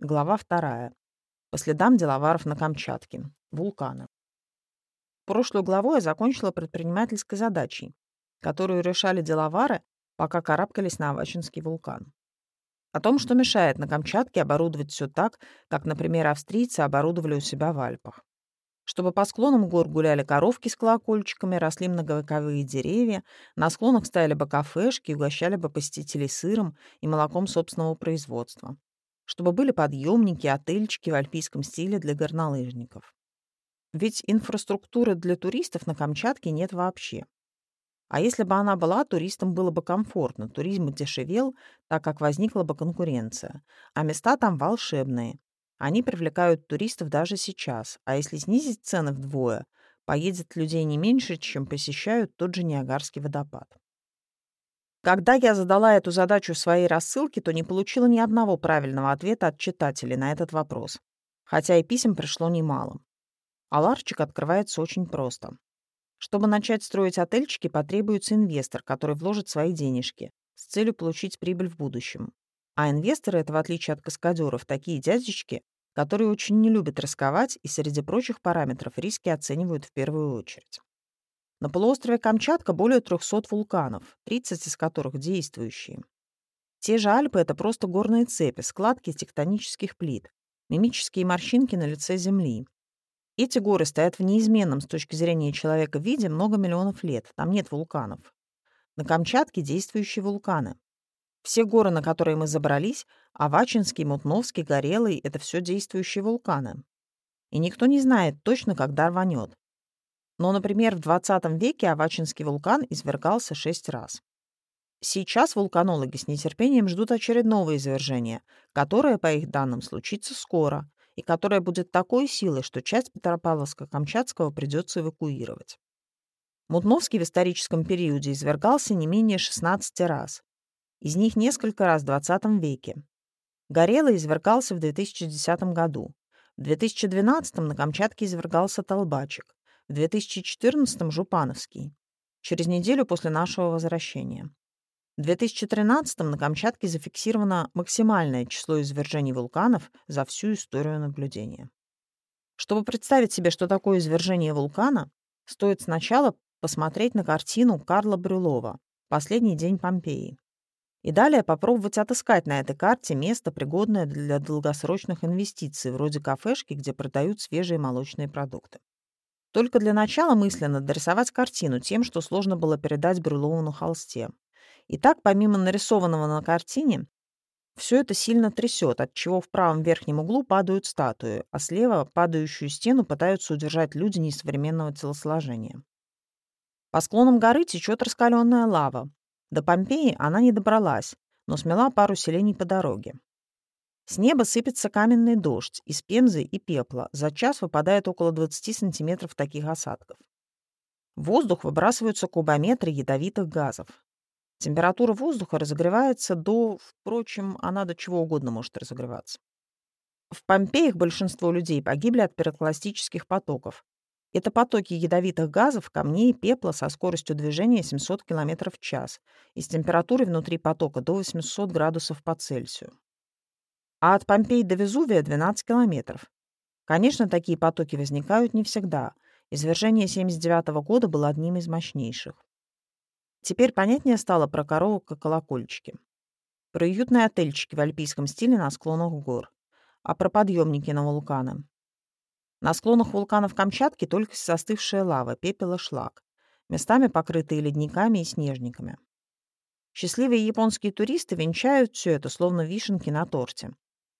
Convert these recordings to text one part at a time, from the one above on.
Глава вторая. По следам деловаров на Камчатке. Вулканы. Прошлую главу я закончила предпринимательской задачей, которую решали деловары, пока карабкались на Авачинский вулкан. О том, что мешает на Камчатке оборудовать все так, как, например, австрийцы оборудовали у себя в Альпах. Чтобы по склонам гор гуляли коровки с колокольчиками, росли многовековые деревья, на склонах стояли бы кафешки и угощали бы посетителей сыром и молоком собственного производства чтобы были подъемники, отельчики в альпийском стиле для горнолыжников. Ведь инфраструктуры для туристов на Камчатке нет вообще. А если бы она была, туристам было бы комфортно, туризм дешевел, так как возникла бы конкуренция. А места там волшебные. Они привлекают туристов даже сейчас. А если снизить цены вдвое, поедет людей не меньше, чем посещают тот же Ниагарский водопад. Когда я задала эту задачу своей рассылке, то не получила ни одного правильного ответа от читателей на этот вопрос, хотя и писем пришло немало. А ларчик открывается очень просто. Чтобы начать строить отельчики, потребуется инвестор, который вложит свои денежки с целью получить прибыль в будущем. А инвесторы — это, в отличие от каскадеров, такие дядечки, которые очень не любят рисковать и среди прочих параметров риски оценивают в первую очередь. На полуострове Камчатка более 300 вулканов, 30 из которых действующие. Те же Альпы — это просто горные цепи, складки тектонических плит, мимические морщинки на лице Земли. Эти горы стоят в неизменном с точки зрения человека виде много миллионов лет, там нет вулканов. На Камчатке действующие вулканы. Все горы, на которые мы забрались, Авачинский, Мутновский, Горелый — это все действующие вулканы. И никто не знает точно, когда рванет. Но, например, в 20 веке Авачинский вулкан извергался шесть раз. Сейчас вулканологи с нетерпением ждут очередного извержения, которое, по их данным, случится скоро, и которое будет такой силой, что часть Петропавловска-Камчатского придется эвакуировать. Мутновский в историческом периоде извергался не менее 16 раз. Из них несколько раз в 20 веке. Горелый извергался в 2010 году. В 2012 на Камчатке извергался Толбачик в 2014-м Жупановский, через неделю после нашего возвращения. В 2013-м на Камчатке зафиксировано максимальное число извержений вулканов за всю историю наблюдения. Чтобы представить себе, что такое извержение вулкана, стоит сначала посмотреть на картину Карла Брюлова «Последний день Помпеи» и далее попробовать отыскать на этой карте место, пригодное для долгосрочных инвестиций, вроде кафешки, где продают свежие молочные продукты. Только для начала мысленно дорисовать картину тем, что сложно было передать Брюлову на холсте. И так, помимо нарисованного на картине, все это сильно трясет, от чего в правом верхнем углу падают статуи, а слева падающую стену пытаются удержать люди несовременного телосложения. По склонам горы течет раскаленная лава. До Помпеи она не добралась, но смела пару селений по дороге. С неба сыпется каменный дождь из пемзы и пепла. За час выпадает около 20 сантиметров таких осадков. В воздух выбрасываются кубометры ядовитых газов. Температура воздуха разогревается до, впрочем, она до чего угодно может разогреваться. В Помпеях большинство людей погибли от пирокластических потоков. Это потоки ядовитых газов, камней, пепла со скоростью движения 700 км в час и с температурой внутри потока до 800 градусов по Цельсию а от Помпей до Везувия 12 километров. Конечно, такие потоки возникают не всегда. Извержение 79 года было одним из мощнейших. Теперь понятнее стало про коровок и колокольчики. Про уютные отельчики в альпийском стиле на склонах гор. А про подъемники на вулканы. На склонах вулканов Камчатки только застывшая лава, пепел и шлак, местами покрытые ледниками и снежниками. Счастливые японские туристы венчают все это, словно вишенки на торте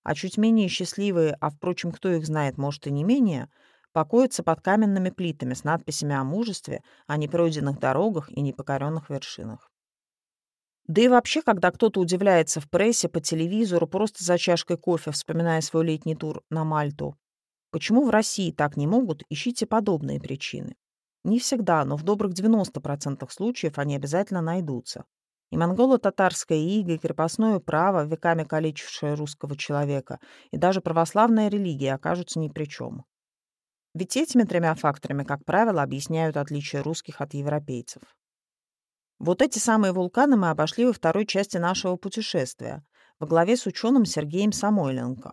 а чуть менее счастливые, а, впрочем, кто их знает, может и не менее, покоятся под каменными плитами с надписями о мужестве, о непройденных дорогах и непокоренных вершинах. Да и вообще, когда кто-то удивляется в прессе, по телевизору, просто за чашкой кофе, вспоминая свой летний тур на Мальту, почему в России так не могут, ищите подобные причины. Не всегда, но в добрых 90% случаев они обязательно найдутся. И монголо-татарская ига, и крепостное право, веками калечившее русского человека, и даже православная религия окажутся ни при чем. Ведь этими тремя факторами, как правило, объясняют отличие русских от европейцев. Вот эти самые вулканы мы обошли во второй части нашего путешествия, во главе с ученым Сергеем Самойленко.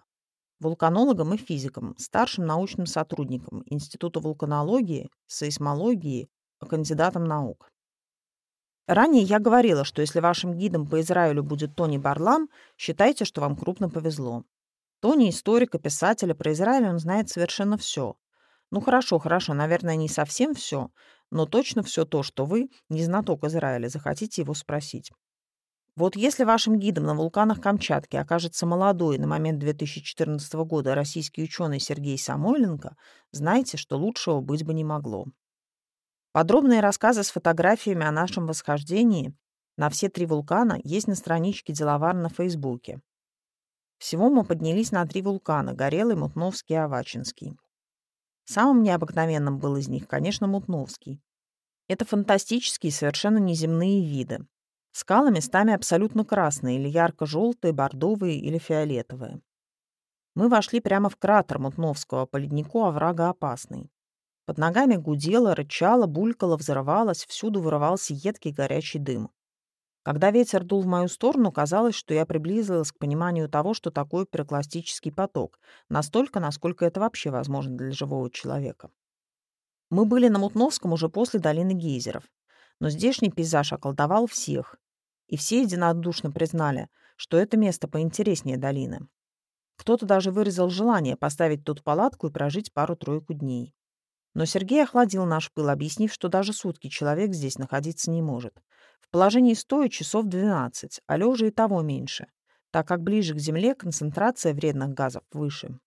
вулканологом и физиком, старшим научным сотрудником Института вулканологии, сейсмологии, кандидатом наук. Ранее я говорила, что если вашим гидом по Израилю будет Тони Барлам, считайте, что вам крупно повезло. Тони – историк и писатель, а про Израиль он знает совершенно все. Ну хорошо, хорошо, наверное, не совсем все, но точно все то, что вы, не знаток Израиля, захотите его спросить. Вот если вашим гидом на вулканах Камчатки окажется молодой на момент 2014 года российский ученый Сергей Самойленко, знайте, что лучшего быть бы не могло. Подробные рассказы с фотографиями о нашем восхождении на все три вулкана есть на страничке Деловар на Фейсбуке. Всего мы поднялись на три вулкана – Горелый, Мутновский и Авачинский. Самым необыкновенным был из них, конечно, Мутновский. Это фантастические, совершенно неземные виды. Скалы местами абсолютно красные или ярко-желтые, бордовые или фиолетовые. Мы вошли прямо в кратер Мутновского, по леднику оврага опасный. Под ногами гудело, рычало, булькало, взрывалось, всюду вырывался едкий горячий дым. Когда ветер дул в мою сторону, казалось, что я приблизилась к пониманию того, что такое пирокластический поток, настолько, насколько это вообще возможно для живого человека. Мы были на Мутновском уже после долины гейзеров, но здешний пейзаж околдовал всех, и все единодушно признали, что это место поинтереснее долины. Кто-то даже выразил желание поставить тут палатку и прожить пару-тройку дней. Но Сергей охладил наш пыл, объяснив, что даже сутки человек здесь находиться не может. В положении стоя часов 12, а лежа и того меньше, так как ближе к земле концентрация вредных газов выше.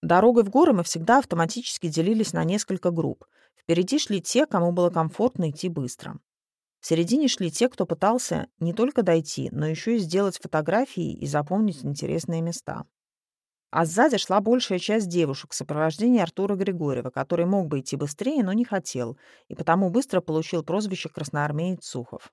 Дорогой в горы мы всегда автоматически делились на несколько групп. Впереди шли те, кому было комфортно идти быстро. В середине шли те, кто пытался не только дойти, но еще и сделать фотографии и запомнить интересные места. А сзади шла большая часть девушек в сопровождении Артура Григорьева, который мог бы идти быстрее, но не хотел, и потому быстро получил прозвище «Красноармеец Сухов».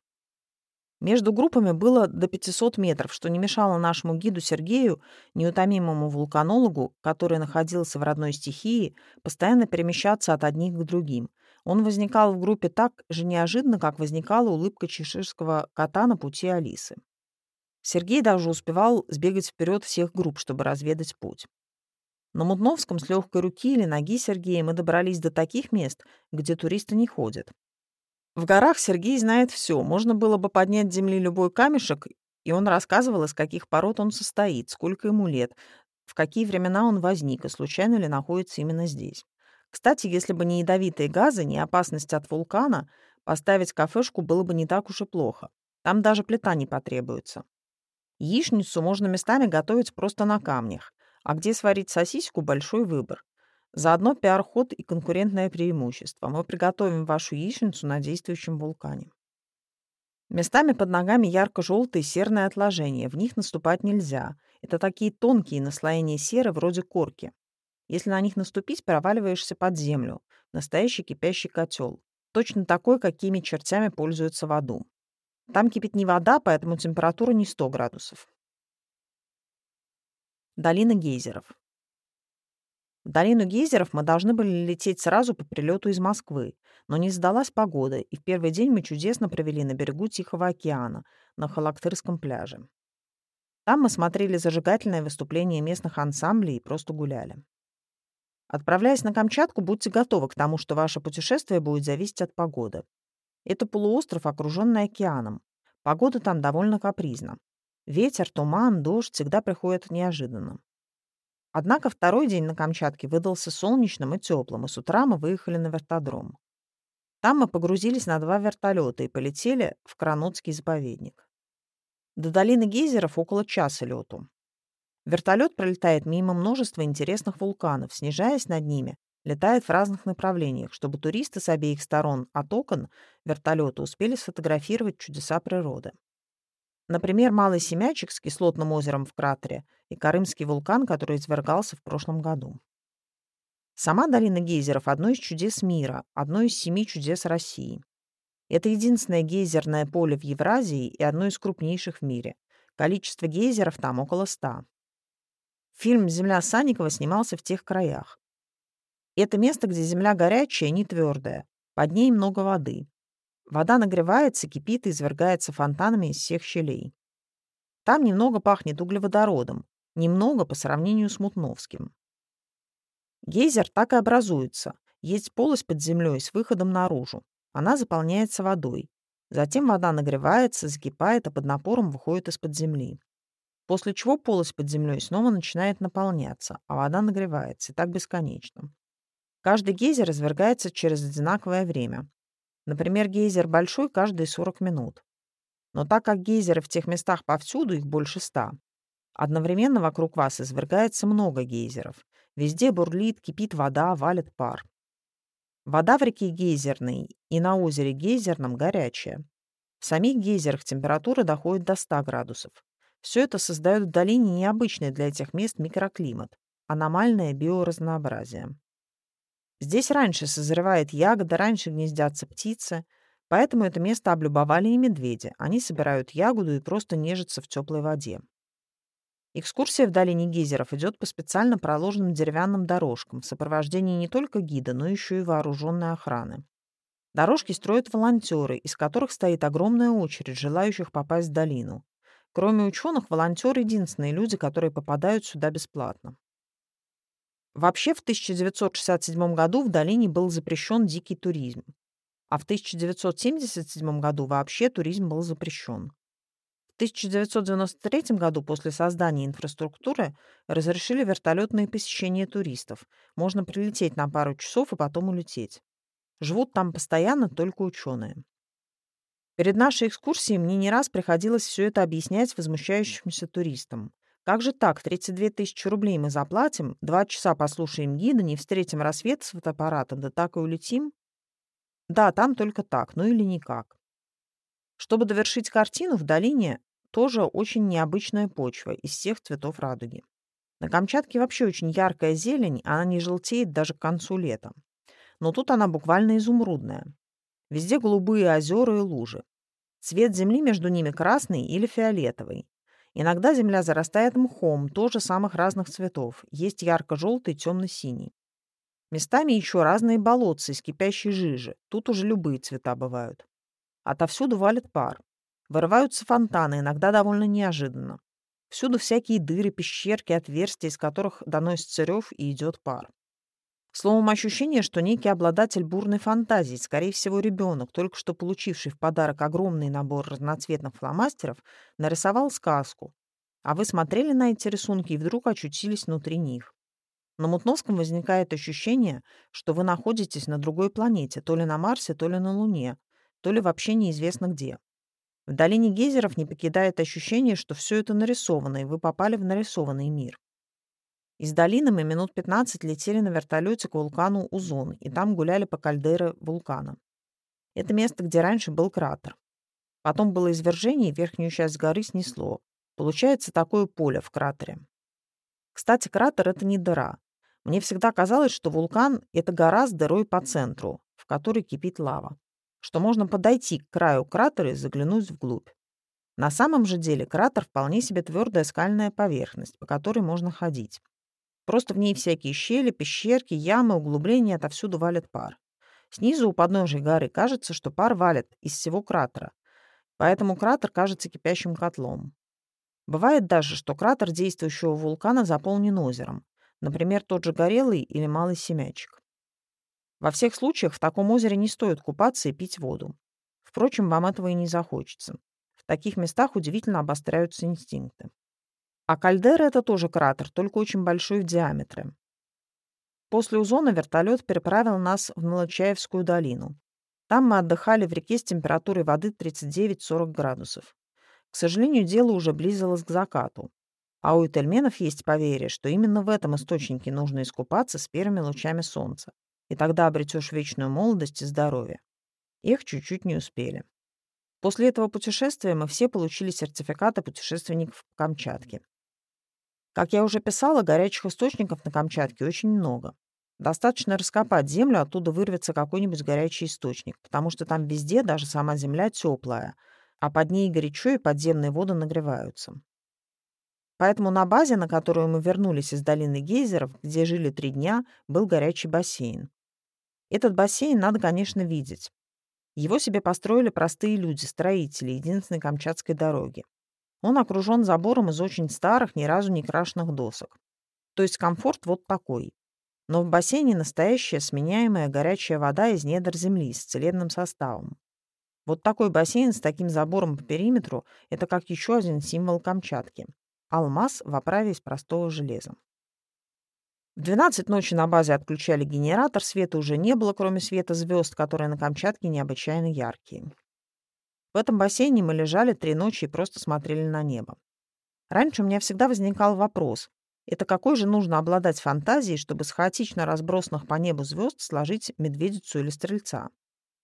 Между группами было до 500 метров, что не мешало нашему гиду Сергею, неутомимому вулканологу, который находился в родной стихии, постоянно перемещаться от одних к другим. Он возникал в группе так же неожиданно, как возникала улыбка чеширского кота на пути Алисы. Сергей даже успевал сбегать вперед всех групп, чтобы разведать путь. На Мутновском с легкой руки или ноги Сергея мы добрались до таких мест, где туристы не ходят. В горах Сергей знает все. Можно было бы поднять с земли любой камешек, и он рассказывал, из каких пород он состоит, сколько ему лет, в какие времена он возник и случайно ли находится именно здесь. Кстати, если бы не ядовитые газы, не опасность от вулкана, поставить кафешку было бы не так уж и плохо. Там даже плита не потребуется. Яичницу можно местами готовить просто на камнях, а где сварить сосиску – большой выбор. Заодно пиар-ход и конкурентное преимущество. Мы приготовим вашу яичницу на действующем вулкане. Местами под ногами ярко-желтые серные отложения. В них наступать нельзя. Это такие тонкие наслоения серы вроде корки. Если на них наступить, проваливаешься под землю. Настоящий кипящий котел. Точно такой, какими чертями пользуются в аду. Там кипит не вода, поэтому температура не 100 градусов. Долина гейзеров. В долину гейзеров мы должны были лететь сразу по прилету из Москвы, но не сдалась погода, и в первый день мы чудесно провели на берегу Тихого океана, на Халактырском пляже. Там мы смотрели зажигательное выступление местных ансамблей и просто гуляли. Отправляясь на Камчатку, будьте готовы к тому, что ваше путешествие будет зависеть от погоды. Это полуостров, окруженный океаном. Погода там довольно капризна. Ветер, туман, дождь всегда приходят неожиданно. Однако второй день на Камчатке выдался солнечным и теплым, и с утра мы выехали на вертодром. Там мы погрузились на два вертолета и полетели в Кранотский заповедник. До долины гейзеров около часа лету. Вертолет пролетает мимо множества интересных вулканов, снижаясь над ними летает в разных направлениях, чтобы туристы с обеих сторон от окон вертолета успели сфотографировать чудеса природы. Например, Малый Семячек с кислотным озером в кратере и Карымский вулкан, который извергался в прошлом году. Сама долина гейзеров – одно из чудес мира, одно из семи чудес России. Это единственное гейзерное поле в Евразии и одно из крупнейших в мире. Количество гейзеров там около ста. Фильм «Земля Санникова» снимался в тех краях. Это место, где земля горячая, не твердая. Под ней много воды. Вода нагревается, кипит и извергается фонтанами из всех щелей. Там немного пахнет углеводородом. Немного по сравнению с Мутновским. Гейзер так и образуется. Есть полость под землей с выходом наружу. Она заполняется водой. Затем вода нагревается, закипает, а под напором выходит из-под земли. После чего полость под землей снова начинает наполняться, а вода нагревается, и так бесконечно. Каждый гейзер извергается через одинаковое время. Например, гейзер большой каждые 40 минут. Но так как гейзеры в тех местах повсюду, их больше ста, одновременно вокруг вас извергается много гейзеров. Везде бурлит, кипит вода, валит пар. Вода в реке Гейзерной и на озере Гейзерном горячая. В самих гейзерах температура доходит до 100 градусов. Все это создает в долине необычный для этих мест микроклимат, аномальное биоразнообразие. Здесь раньше созревает ягода, раньше гнездятся птицы, поэтому это место облюбовали и медведи. Они собирают ягоду и просто нежатся в теплой воде. Экскурсия в долине гейзеров идет по специально проложенным деревянным дорожкам в сопровождении не только гида, но еще и вооруженной охраны. Дорожки строят волонтеры, из которых стоит огромная очередь желающих попасть в долину. Кроме ученых, волонтеры — единственные люди, которые попадают сюда бесплатно. Вообще в 1967 году в долине был запрещен дикий туризм, а в 1977 году вообще туризм был запрещен. В 1993 году после создания инфраструктуры разрешили вертолетные посещения туристов. Можно прилететь на пару часов и потом улететь. Живут там постоянно только ученые. Перед нашей экскурсией мне не раз приходилось все это объяснять возмущающимся туристам. Как же так? 32 тысячи рублей мы заплатим, два часа послушаем гида, не встретим рассвет с фотоаппаратом, да так и улетим? Да, там только так, ну или никак. Чтобы довершить картину, в долине тоже очень необычная почва из всех цветов радуги. На Камчатке вообще очень яркая зелень, она не желтеет даже к концу лета. Но тут она буквально изумрудная. Везде голубые озера и лужи. Цвет земли между ними красный или фиолетовый. Иногда земля зарастает мхом, тоже самых разных цветов. Есть ярко-желтый, темно-синий. Местами еще разные болотцы из кипящей жижи. Тут уже любые цвета бывают. Отовсюду валит пар. Вырываются фонтаны, иногда довольно неожиданно. Всюду всякие дыры, пещерки, отверстия, из которых доносится рев и идет пар. Словом, ощущение, что некий обладатель бурной фантазии, скорее всего, ребенок, только что получивший в подарок огромный набор разноцветных фломастеров, нарисовал сказку. А вы смотрели на эти рисунки и вдруг очутились внутри них. На Мутновском возникает ощущение, что вы находитесь на другой планете, то ли на Марсе, то ли на Луне, то ли вообще неизвестно где. В долине гейзеров не покидает ощущение, что все это нарисовано, и вы попали в нарисованный мир. Из долины мы минут 15 летели на вертолете к вулкану Узон, и там гуляли по кальдере вулкана. Это место, где раньше был кратер. Потом было извержение, и верхнюю часть горы снесло. Получается такое поле в кратере. Кстати, кратер — это не дыра. Мне всегда казалось, что вулкан — это гора с дырой по центру, в которой кипит лава. Что можно подойти к краю кратера и заглянуть вглубь. На самом же деле кратер вполне себе твердая скальная поверхность, по которой можно ходить. Просто в ней всякие щели, пещерки, ямы, углубления, отовсюду валит пар. Снизу у подножия горы кажется, что пар валит из всего кратера, поэтому кратер кажется кипящим котлом. Бывает даже, что кратер действующего вулкана заполнен озером, например, тот же Горелый или Малый Семячек. Во всех случаях в таком озере не стоит купаться и пить воду. Впрочем, вам этого и не захочется. В таких местах удивительно обостряются инстинкты. А кальдера — это тоже кратер, только очень большой в диаметре. После Узона вертолет переправил нас в Налачаевскую долину. Там мы отдыхали в реке с температурой воды 39-40 градусов. К сожалению, дело уже близилось к закату. А у итальменов есть поверье, что именно в этом источнике нужно искупаться с первыми лучами солнца. И тогда обретешь вечную молодость и здоровье. Их чуть-чуть не успели. После этого путешествия мы все получили сертификаты путешественников по Камчатке. Как я уже писала, горячих источников на Камчатке очень много. Достаточно раскопать землю, оттуда вырвется какой-нибудь горячий источник, потому что там везде даже сама земля теплая, а под ней горячо и подземные воды нагреваются. Поэтому на базе, на которую мы вернулись из долины гейзеров, где жили три дня, был горячий бассейн. Этот бассейн надо, конечно, видеть. Его себе построили простые люди, строители единственной Камчатской дороги. Он окружен забором из очень старых, ни разу не крашенных досок. То есть комфорт вот такой. Но в бассейне настоящая сменяемая горячая вода из недр земли с целебным составом. Вот такой бассейн с таким забором по периметру – это как еще один символ Камчатки. Алмаз в оправе из простого железа. В 12 ночи на базе отключали генератор, света уже не было, кроме света звезд, которые на Камчатке необычайно яркие. В этом бассейне мы лежали три ночи и просто смотрели на небо. Раньше у меня всегда возникал вопрос, это какой же нужно обладать фантазией, чтобы с хаотично разбросанных по небу звезд сложить медведицу или стрельца?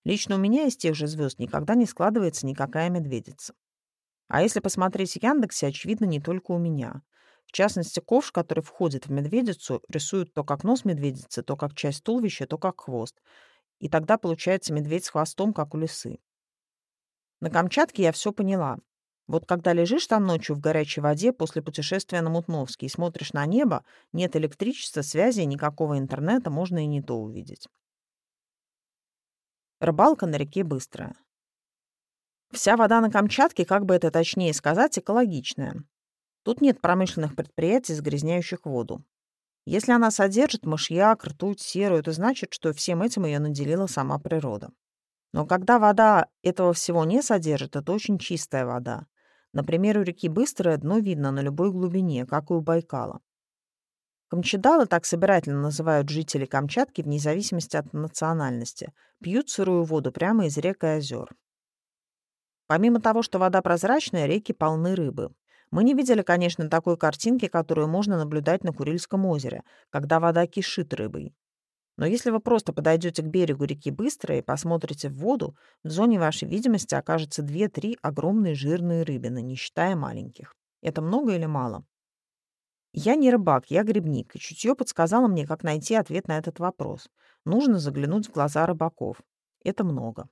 Лично у меня из тех же звезд никогда не складывается никакая медведица. А если посмотреть Яндексе, очевидно, не только у меня. В частности, ковш, который входит в медведицу, рисуют то как нос медведицы, то как часть туловища, то как хвост. И тогда получается медведь с хвостом, как у лисы. На Камчатке я все поняла. Вот когда лежишь там ночью в горячей воде после путешествия на Мутновский и смотришь на небо, нет электричества, связи, никакого интернета, можно и не то увидеть. Рыбалка на реке быстрая. Вся вода на Камчатке, как бы это точнее сказать, экологичная. Тут нет промышленных предприятий, загрязняющих воду. Если она содержит мышьяк, ртуть, серу, это значит, что всем этим ее наделила сама природа. Но когда вода этого всего не содержит, это очень чистая вода. Например, у реки Быстрое дно видно на любой глубине, как и у Байкала. Камчедалы, так собирательно называют жители Камчатки вне зависимости от национальности, пьют сырую воду прямо из рек и озер. Помимо того, что вода прозрачная, реки полны рыбы. Мы не видели, конечно, такой картинки, которую можно наблюдать на Курильском озере, когда вода кишит рыбой. Но если вы просто подойдете к берегу реки быстро и посмотрите в воду, в зоне вашей видимости окажется 2-3 огромные жирные рыбины, не считая маленьких. Это много или мало? Я не рыбак, я грибник, и чутье подсказало мне, как найти ответ на этот вопрос. Нужно заглянуть в глаза рыбаков. Это много.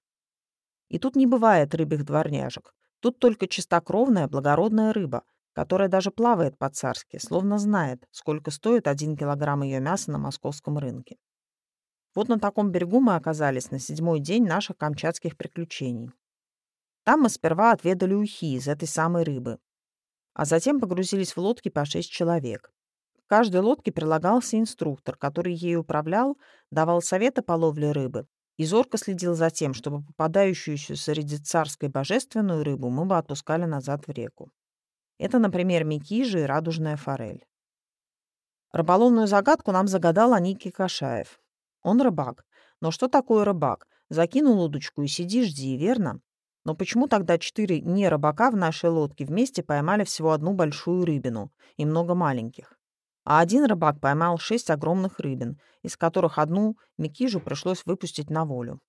И тут не бывает рыбих дворняжек. Тут только чистокровная, благородная рыба, которая даже плавает по-царски, словно знает, сколько стоит один килограмм ее мяса на московском рынке. Вот на таком берегу мы оказались на седьмой день наших камчатских приключений. Там мы сперва отведали ухи из этой самой рыбы, а затем погрузились в лодки по шесть человек. К каждой лодке прилагался инструктор, который ею управлял, давал советы по ловле рыбы и зорко следил за тем, чтобы попадающуюся среди царской божественную рыбу мы бы отпускали назад в реку. Это, например, микижи и радужная форель. Рыболовную загадку нам загадал Аники Кашаев. Он рыбак. Но что такое рыбак? Закинул удочку и сиди, жди, верно? Но почему тогда четыре не рыбака в нашей лодке вместе поймали всего одну большую рыбину и много маленьких? А один рыбак поймал шесть огромных рыбин, из которых одну Микижу пришлось выпустить на волю.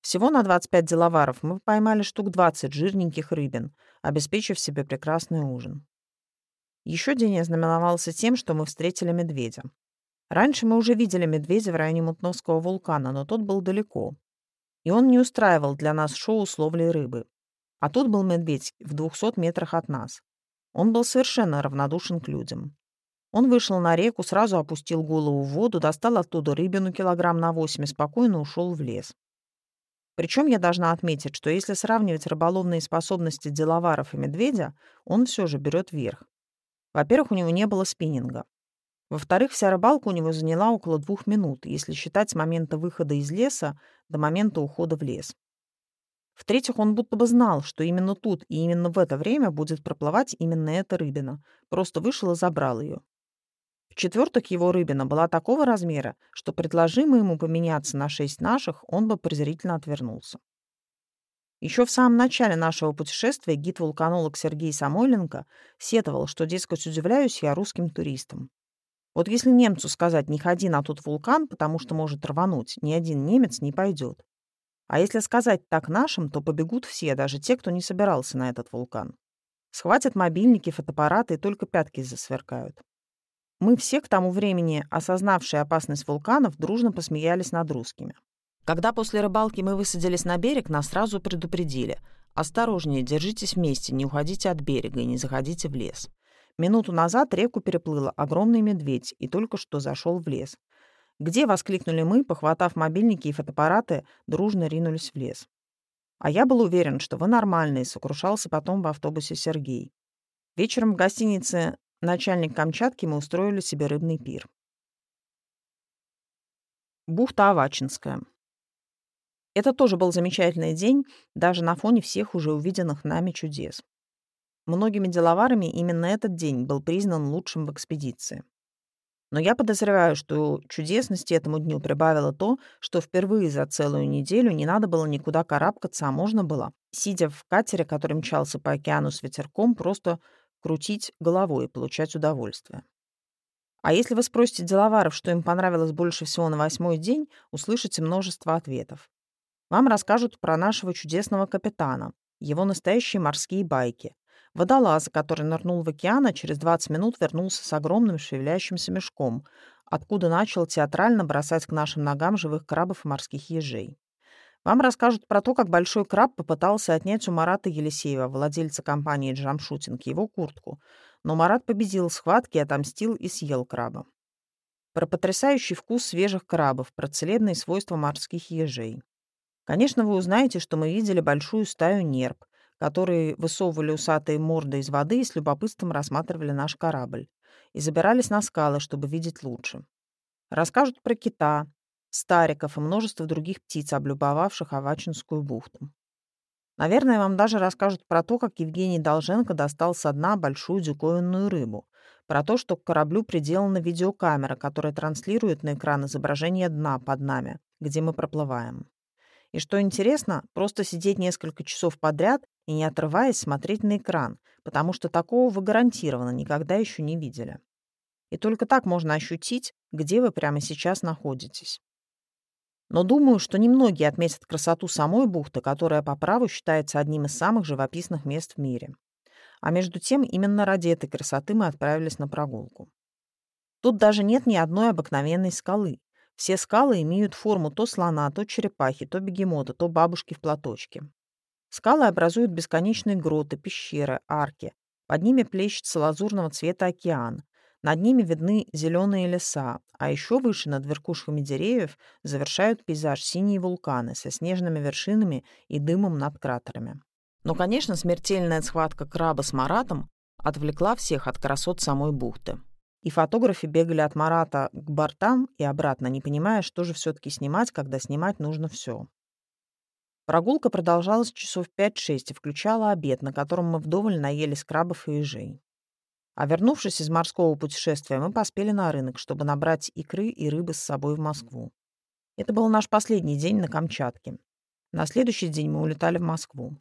Всего на 25 деловаров мы поймали штук 20 жирненьких рыбин, обеспечив себе прекрасный ужин. Еще день ознаменовался тем, что мы встретили медведя. Раньше мы уже видели медведя в районе Мутновского вулкана, но тот был далеко. И он не устраивал для нас шоу с ловлей рыбы. А тут был медведь в 200 метрах от нас. Он был совершенно равнодушен к людям. Он вышел на реку, сразу опустил голову в воду, достал оттуда рыбину килограмм на восемь и спокойно ушел в лес. Причем я должна отметить, что если сравнивать рыболовные способности деловаров и медведя, он все же берет верх. Во-первых, у него не было спиннинга. Во-вторых, вся рыбалка у него заняла около двух минут, если считать с момента выхода из леса до момента ухода в лес. В-третьих, он будто бы знал, что именно тут и именно в это время будет проплывать именно эта рыбина. Просто вышел и забрал ее. В-четвертых, его рыбина была такого размера, что предложи ему поменяться на шесть наших, он бы презрительно отвернулся. Еще в самом начале нашего путешествия гид-вулканолог Сергей Самойленко сетовал, что, дескать, удивляюсь я русским туристам. Вот если немцу сказать «не ходи на тот вулкан, потому что может рвануть», ни один немец не пойдет. А если сказать так нашим, то побегут все, даже те, кто не собирался на этот вулкан. Схватят мобильники, фотоаппараты и только пятки засверкают. Мы все к тому времени, осознавшие опасность вулканов, дружно посмеялись над русскими. Когда после рыбалки мы высадились на берег, нас сразу предупредили. «Осторожнее, держитесь вместе, не уходите от берега и не заходите в лес». Минуту назад реку переплыл огромный медведь и только что зашел в лес. «Где?» — воскликнули мы, похватав мобильники и фотоаппараты, дружно ринулись в лес. А я был уверен, что вы нормальный, сокрушался потом в автобусе Сергей. Вечером в гостинице начальник Камчатки мы устроили себе рыбный пир. Бухта Авачинская. Это тоже был замечательный день, даже на фоне всех уже увиденных нами чудес. Многими деловарами именно этот день был признан лучшим в экспедиции. Но я подозреваю, что чудесности этому дню прибавило то, что впервые за целую неделю не надо было никуда карабкаться, а можно было, сидя в катере, который мчался по океану с ветерком, просто крутить головой и получать удовольствие. А если вы спросите деловаров, что им понравилось больше всего на восьмой день, услышите множество ответов. Вам расскажут про нашего чудесного капитана, его настоящие морские байки, Водолаз, который нырнул в океан, а через 20 минут вернулся с огромным шевелящимся мешком, откуда начал театрально бросать к нашим ногам живых крабов и морских ежей. Вам расскажут про то, как большой краб попытался отнять у Марата Елисеева, владельца компании «Джамшутинг», его куртку. Но Марат победил в схватке, отомстил и съел краба. Про потрясающий вкус свежих крабов, про целебные свойства морских ежей. Конечно, вы узнаете, что мы видели большую стаю нерп, которые высовывали усатые морды из воды и с любопытством рассматривали наш корабль, и забирались на скалы, чтобы видеть лучше. Расскажут про кита, стариков и множество других птиц, облюбовавших Авачинскую бухту. Наверное, вам даже расскажут про то, как Евгений Долженко достал со дна большую диковинную рыбу, про то, что к кораблю приделана видеокамера, которая транслирует на экран изображение дна под нами, где мы проплываем. И что интересно, просто сидеть несколько часов подряд и не отрываясь смотреть на экран, потому что такого вы гарантированно никогда еще не видели. И только так можно ощутить, где вы прямо сейчас находитесь. Но думаю, что немногие отметят красоту самой бухты, которая по праву считается одним из самых живописных мест в мире. А между тем, именно ради этой красоты мы отправились на прогулку. Тут даже нет ни одной обыкновенной скалы. Все скалы имеют форму то слона, то черепахи, то бегемота, то бабушки в платочке. Скалы образуют бесконечные гроты, пещеры, арки. Под ними плещется лазурного цвета океан. Над ними видны зеленые леса, а еще выше, над верхушками деревьев, завершают пейзаж синие вулканы со снежными вершинами и дымом над кратерами. Но, конечно, смертельная схватка краба с Маратом отвлекла всех от красот самой бухты. И фотографы бегали от Марата к бортам и обратно, не понимая, что же все-таки снимать, когда снимать нужно все. Прогулка продолжалась часов 5-6 и включала обед, на котором мы вдоволь наелись крабов и ежей. А вернувшись из морского путешествия, мы поспели на рынок, чтобы набрать икры и рыбы с собой в Москву. Это был наш последний день на Камчатке. На следующий день мы улетали в Москву.